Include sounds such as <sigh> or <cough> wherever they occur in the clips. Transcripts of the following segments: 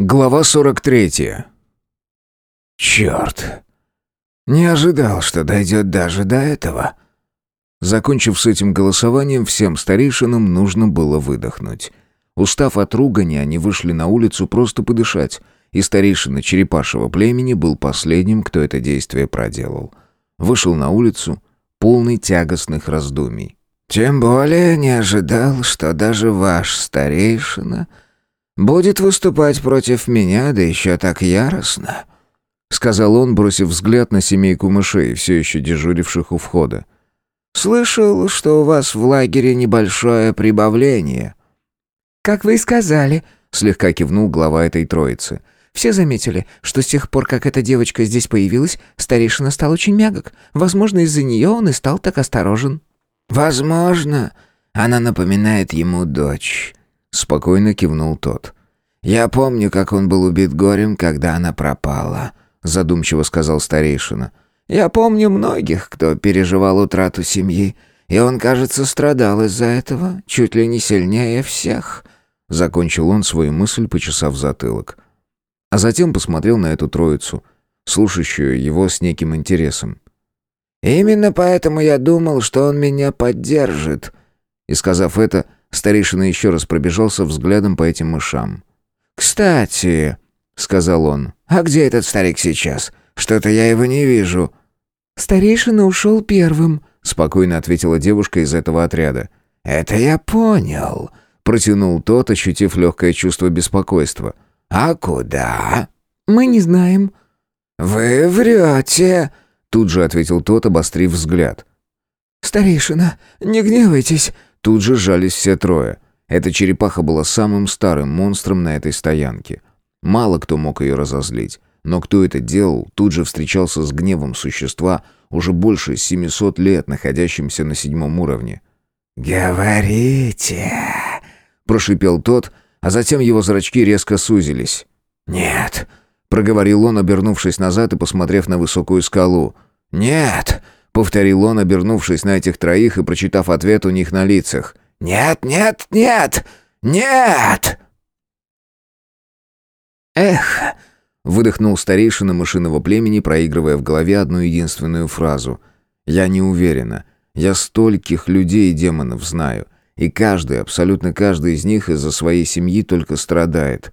Глава 43. Черт. Не ожидал, что дойдет даже до этого. Закончив с этим голосованием, всем старейшинам нужно было выдохнуть. Устав от ругани, они вышли на улицу просто подышать, и старейшина черепашего племени был последним, кто это действие проделал. Вышел на улицу, полный тягостных раздумий. «Тем более не ожидал, что даже ваш старейшина...» будет выступать против меня, да еще так яростно», — сказал он, бросив взгляд на семейку мышей, все еще дежуривших у входа. «Слышал, что у вас в лагере небольшое прибавление». «Как вы и сказали», — слегка кивнул глава этой троицы. «Все заметили, что с тех пор, как эта девочка здесь появилась, старейшина стал очень мягок. Возможно, из-за нее он и стал так осторожен». «Возможно. Она напоминает ему дочь. Спокойно кивнул тот. «Я помню, как он был убит горем, когда она пропала», задумчиво сказал старейшина. «Я помню многих, кто переживал утрату семьи, и он, кажется, страдал из-за этого, чуть ли не сильнее всех», закончил он свою мысль, почесав затылок. А затем посмотрел на эту троицу, слушающую его с неким интересом. «Именно поэтому я думал, что он меня поддержит», и, сказав это, Старейшина еще раз пробежался взглядом по этим мышам. «Кстати», — сказал он, — «а где этот старик сейчас? Что-то я его не вижу». «Старейшина ушел первым», — спокойно ответила девушка из этого отряда. «Это я понял», — протянул тот, ощутив легкое чувство беспокойства. «А куда?» «Мы не знаем». «Вы врете», — тут же ответил тот, обострив взгляд. «Старейшина, не гневайтесь», Тут же сжались все трое. Эта черепаха была самым старым монстром на этой стоянке. Мало кто мог ее разозлить. Но кто это делал, тут же встречался с гневом существа, уже больше 700 лет находящимся на седьмом уровне. «Говорите!» – прошипел тот, а затем его зрачки резко сузились. «Нет!» – проговорил он, обернувшись назад и посмотрев на высокую скалу. «Нет!» Повторил он, обернувшись на этих троих и прочитав ответ у них на лицах. «Нет, нет, нет! Нет!» «Эх!» — выдохнул старейшина мышиного племени, проигрывая в голове одну единственную фразу. «Я не уверена. Я стольких людей и демонов знаю, и каждый, абсолютно каждый из них из-за своей семьи только страдает».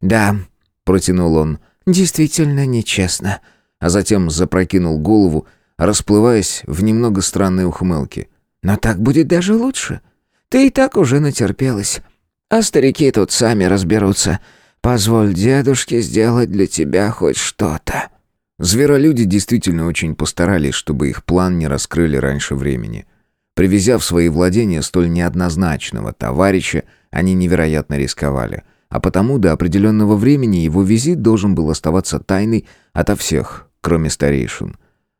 «Да», — протянул он, — «действительно нечестно». А затем запрокинул голову, расплываясь в немного странной ухмылке. «Но так будет даже лучше. Ты и так уже натерпелась. А старики тут сами разберутся. Позволь дедушке сделать для тебя хоть что-то». Зверолюди действительно очень постарались, чтобы их план не раскрыли раньше времени. Привезя в свои владения столь неоднозначного товарища, они невероятно рисковали. А потому до определенного времени его визит должен был оставаться тайной ото всех, кроме старейшин.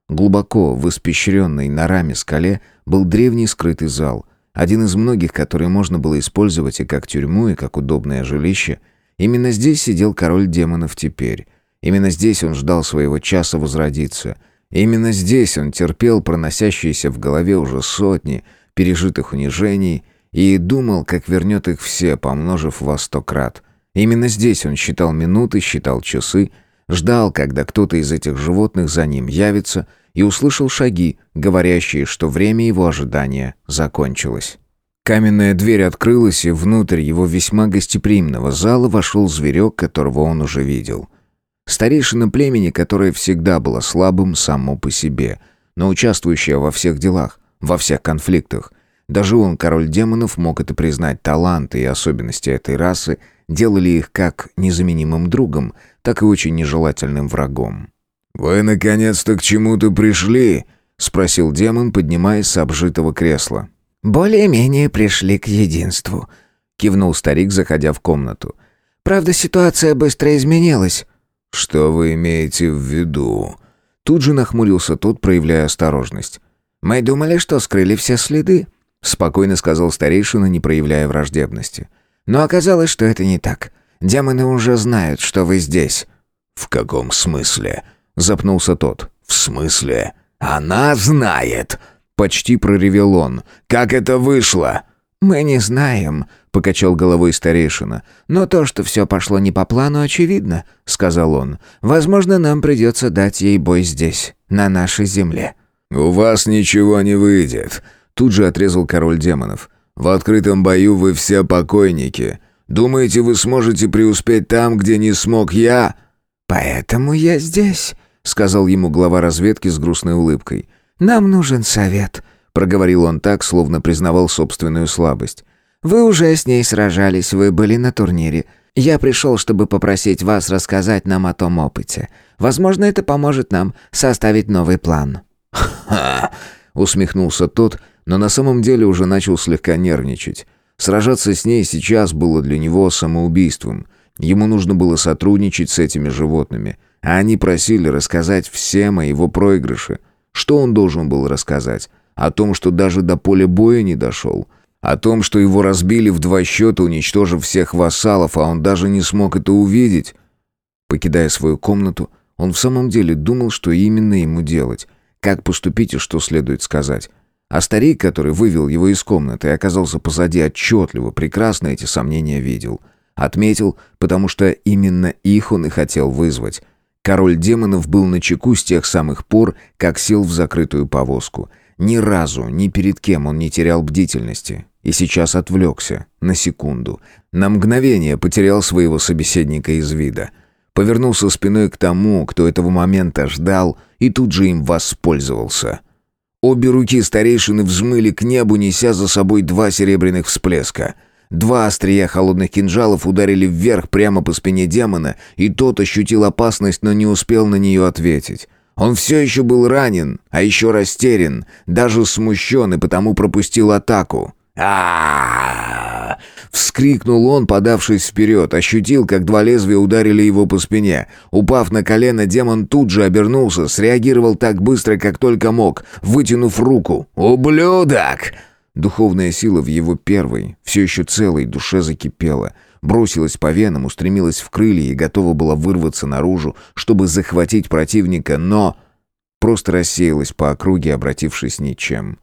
Глубоко в испещренной норами скале был древний скрытый зал, один из многих, который можно было использовать и как тюрьму, и как удобное жилище. Именно здесь сидел король демонов теперь. Именно здесь он ждал своего часа возродиться. Именно здесь он терпел проносящиеся в голове уже сотни пережитых унижений и думал, как вернет их все, помножив во сто крат. Именно здесь он считал минуты, считал часы, Ждал, когда кто-то из этих животных за ним явится, и услышал шаги, говорящие, что время его ожидания закончилось. Каменная дверь открылась, и внутрь его весьма гостеприимного зала вошел зверек, которого он уже видел. Старейшина племени, которое всегда было слабым само по себе, но участвующее во всех делах, во всех конфликтах. Даже он, король демонов, мог это признать таланты и особенности этой расы, делали их как незаменимым другом, так и очень нежелательным врагом. «Вы наконец-то к чему-то пришли?» — спросил демон, поднимаясь с обжитого кресла. «Более-менее пришли к единству», — кивнул старик, заходя в комнату. «Правда, ситуация быстро изменилась». «Что вы имеете в виду?» Тут же нахмурился тот, проявляя осторожность. «Мы думали, что скрыли все следы», — спокойно сказал старейшина, не проявляя враждебности. «Но оказалось, что это не так. Демоны уже знают, что вы здесь». «В каком смысле?» — запнулся тот. «В смысле? Она знает!» Почти проревел он. «Как это вышло?» «Мы не знаем», — покачал головой старейшина. «Но то, что все пошло не по плану, очевидно», — сказал он. «Возможно, нам придется дать ей бой здесь, на нашей земле». «У вас ничего не выйдет», — тут же отрезал король демонов. «В открытом бою вы все покойники. Думаете, вы сможете преуспеть там, где не смог я?» «Поэтому я здесь», — сказал ему глава разведки с грустной улыбкой. «Нам нужен совет проговорил он так, словно признавал собственную слабость. «Вы уже с ней сражались, вы были на турнире. Я пришел, чтобы попросить вас рассказать нам о том опыте. Возможно, это поможет нам составить новый план». «Ха!» — усмехнулся тот, но на самом деле уже начал слегка нервничать. Сражаться с ней сейчас было для него самоубийством. Ему нужно было сотрудничать с этими животными, а они просили рассказать всем о его проигрыше. Что он должен был рассказать? О том, что даже до поля боя не дошел. О том, что его разбили в два счета, уничтожив всех вассалов, а он даже не смог это увидеть. Покидая свою комнату, он в самом деле думал, что именно ему делать. Как поступить и что следует сказать. А старик, который вывел его из комнаты и оказался позади отчетливо, прекрасно эти сомнения видел. Отметил, потому что именно их он и хотел вызвать. Король демонов был на чеку с тех самых пор, как сел в закрытую повозку — ни разу, ни перед кем он не терял бдительности. И сейчас отвлекся. На секунду. На мгновение потерял своего собеседника из вида. Повернулся спиной к тому, кто этого момента ждал, и тут же им воспользовался. Обе руки старейшины взмыли к небу, неся за собой два серебряных всплеска. Два острия холодных кинжалов ударили вверх прямо по спине демона, и тот ощутил опасность, но не успел на нее ответить. Он все еще был ранен, а еще растерян, даже смущен и потому пропустил атаку. а Вскрикнул он, подавшись вперед, ощутил, как два лезвия ударили его по спине. Упав на колено, демон тут же обернулся, среагировал так быстро, как только мог, вытянув руку. «Ублюдок!» Духовная сила в его первой, все еще целой душе закипела — бросилась по венам, устремилась в крылья и готова была вырваться наружу, чтобы захватить противника, но просто рассеялась по округе, обратившись ничем.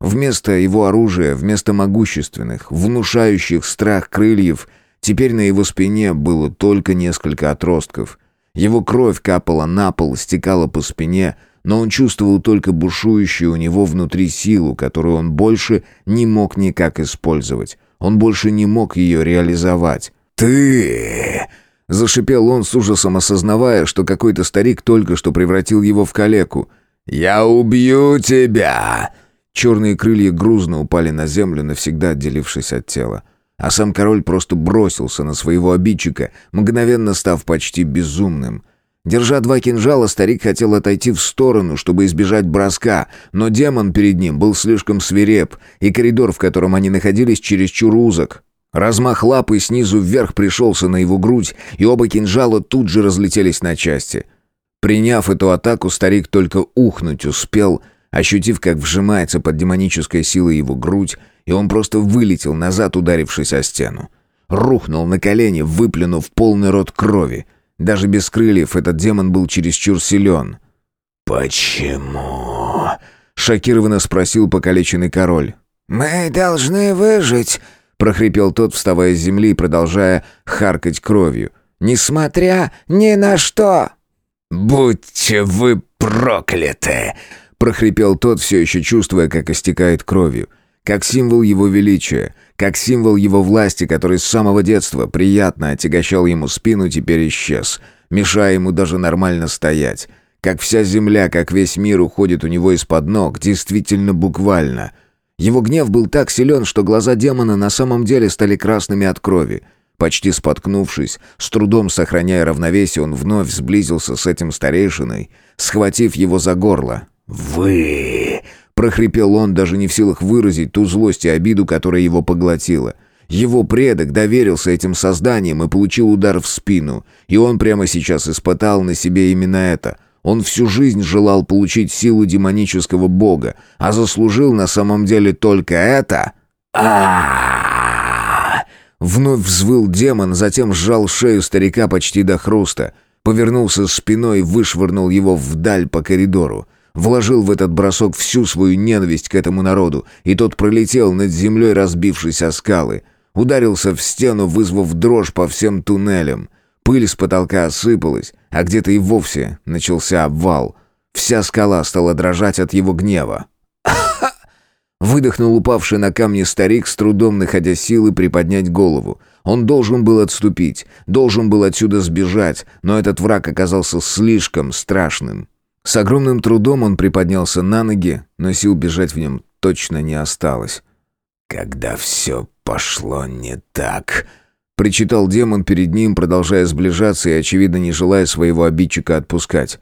Вместо его оружия, вместо могущественных, внушающих страх крыльев, теперь на его спине было только несколько отростков. Его кровь капала на пол, стекала по спине, но он чувствовал только бушующую у него внутри силу, которую он больше не мог никак использовать. Он больше не мог ее реализовать. «Ты!» — зашипел он с ужасом, осознавая, что какой-то старик только что превратил его в калеку. «Я убью тебя!» Черные крылья грузно упали на землю, навсегда отделившись от тела. А сам король просто бросился на своего обидчика, мгновенно став почти безумным — Держа два кинжала, старик хотел отойти в сторону, чтобы избежать броска, но демон перед ним был слишком свиреп, и коридор, в котором они находились, чересчур узок. Размах лапы снизу вверх пришелся на его грудь, и оба кинжала тут же разлетелись на части. Приняв эту атаку, старик только ухнуть успел, ощутив, как вжимается под демонической силой его грудь, и он просто вылетел назад, ударившись о стену. Рухнул на колени, выплюнув полный рот крови — даже без крыльев этот демон был чересчур силен. «Почему?» — шокированно спросил покалеченный король. «Мы должны выжить», — прохрипел тот, вставая с земли и продолжая харкать кровью. «Несмотря ни на что!» «Будьте вы прокляты!» — прохрипел тот, все еще чувствуя, как истекает кровью. Как символ его величия — как символ его власти, который с самого детства приятно отягощал ему спину, теперь исчез, мешая ему даже нормально стоять. Как вся земля, как весь мир уходит у него из-под ног, действительно буквально. Его гнев был так силен, что глаза демона на самом деле стали красными от крови. Почти споткнувшись, с трудом сохраняя равновесие, он вновь сблизился с этим старейшиной, схватив его за горло. «Вы...» прохрипел он, даже не в силах выразить ту злость и обиду, которая его поглотила. Его предок доверился этим созданиям и получил удар в спину, и он прямо сейчас испытал на себе именно это. Он всю жизнь желал получить силу демонического бога, а заслужил на самом деле только это. а Вновь взвыл демон, затем сжал шею старика почти до хруста, повернулся спиной и вышвырнул его вдаль по коридору. Вложил в этот бросок всю свою ненависть к этому народу, и тот пролетел над землей, разбившись о скалы. Ударился в стену, вызвав дрожь по всем туннелям. Пыль с потолка осыпалась, а где-то и вовсе начался обвал. Вся скала стала дрожать от его гнева. <coughs> Выдохнул упавший на камни старик, с трудом находя силы приподнять голову. Он должен был отступить, должен был отсюда сбежать, но этот враг оказался слишком страшным. С огромным трудом он приподнялся на ноги, но сил бежать в нем точно не осталось. «Когда все пошло не так...» Причитал демон перед ним, продолжая сближаться и, очевидно, не желая своего обидчика отпускать.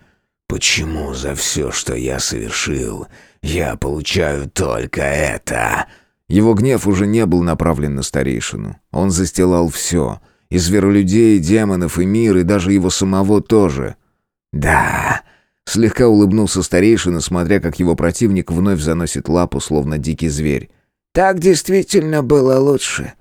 «Почему за все, что я совершил, я получаю только это?» Его гнев уже не был направлен на старейшину. Он застилал все. И зверолюдей, демонов, и мир, и даже его самого тоже. «Да...» Слегка улыбнулся старейшина, смотря как его противник вновь заносит лапу, словно дикий зверь. «Так действительно было лучше.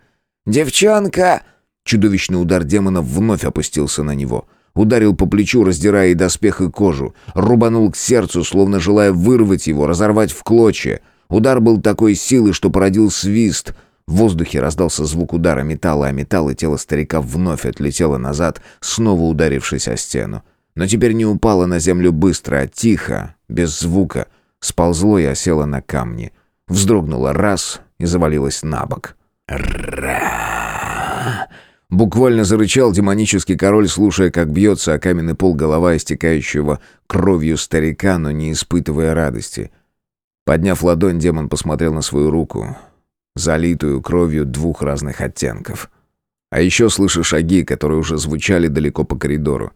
Девчонка...» Чудовищный удар демона вновь опустился на него. Ударил по плечу, раздирая и доспех, и кожу. Рубанул к сердцу, словно желая вырвать его, разорвать в клочья. Удар был такой силы, что породил свист. В воздухе раздался звук удара металла, а металл и тело старика вновь отлетело назад, снова ударившись о стену. Но теперь не упало на землю быстро, а тихо, без звука, сползло и осело на камни. Вздрогнуло раз и завалилось на бок. «Ра!» Буквально зарычал демонический король, слушая, как бьется о каменный пол голова истекающего кровью старика, но не испытывая радости. Подняв ладонь, демон посмотрел на свою руку, залитую кровью двух разных оттенков. А еще слыша шаги, которые уже звучали далеко по коридору.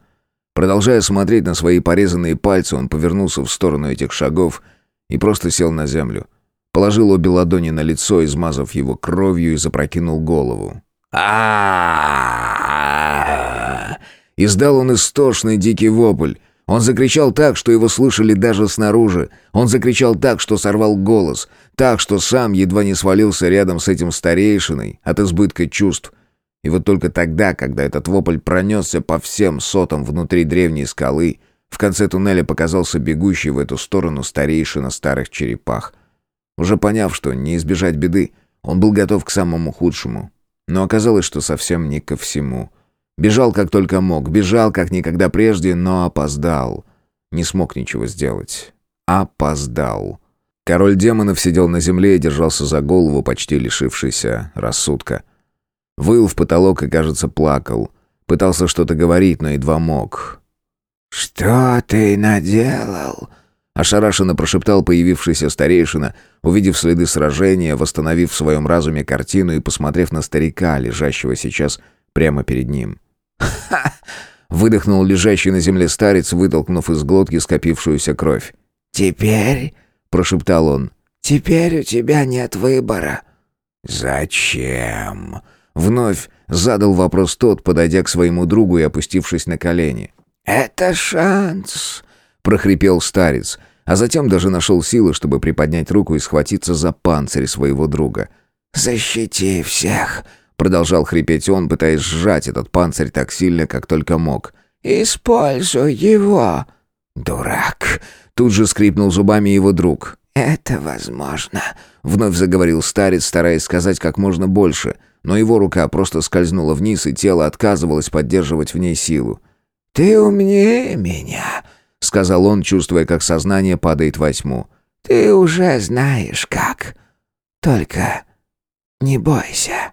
Продолжая смотреть на свои порезанные пальцы, он повернулся в сторону этих шагов и просто сел на землю. Положил обе ладони на лицо, измазав его кровью, и запрокинул голову а Издал он истошный дикий вопль. Он закричал так, что его слышали даже снаружи. Он закричал так, что сорвал голос. Так, что сам едва не свалился рядом с этим старейшиной от избытка чувств. И вот только тогда, когда этот вопль пронесся по всем сотам внутри древней скалы, в конце туннеля показался бегущий в эту сторону старейшина старых черепах. Уже поняв, что не избежать беды, он был готов к самому худшему. Но оказалось, что совсем не ко всему. Бежал как только мог, бежал как никогда прежде, но опоздал. Не смог ничего сделать. Опоздал. Король демонов сидел на земле и держался за голову, почти лишившийся рассудка. Выл в потолок и, кажется, плакал. Пытался что-то говорить, но едва мог. «Что ты наделал?» Ошарашенно прошептал появившийся старейшина, увидев следы сражения, восстановив в своем разуме картину и посмотрев на старика, лежащего сейчас прямо перед ним. «Ха!» — выдохнул лежащий на земле старец, вытолкнув из глотки скопившуюся кровь. «Теперь?» — прошептал он. «Теперь у тебя нет выбора». «Зачем?» — вновь задал вопрос тот, подойдя к своему другу и опустившись на колени. «Это шанс», — прохрипел старец, а затем даже нашел силы, чтобы приподнять руку и схватиться за панцирь своего друга. «Защити всех!» — продолжал хрипеть он, пытаясь сжать этот панцирь так сильно, как только мог. «Используй его!» «Дурак!» — тут же скрипнул зубами его друг. «Это возможно», — вновь заговорил старец, стараясь сказать как можно больше, но его рука просто скользнула вниз, и тело отказывалось поддерживать в ней силу. «Ты умнее меня», — сказал он, чувствуя, как сознание падает во тьму. «Ты уже знаешь как. Только не бойся».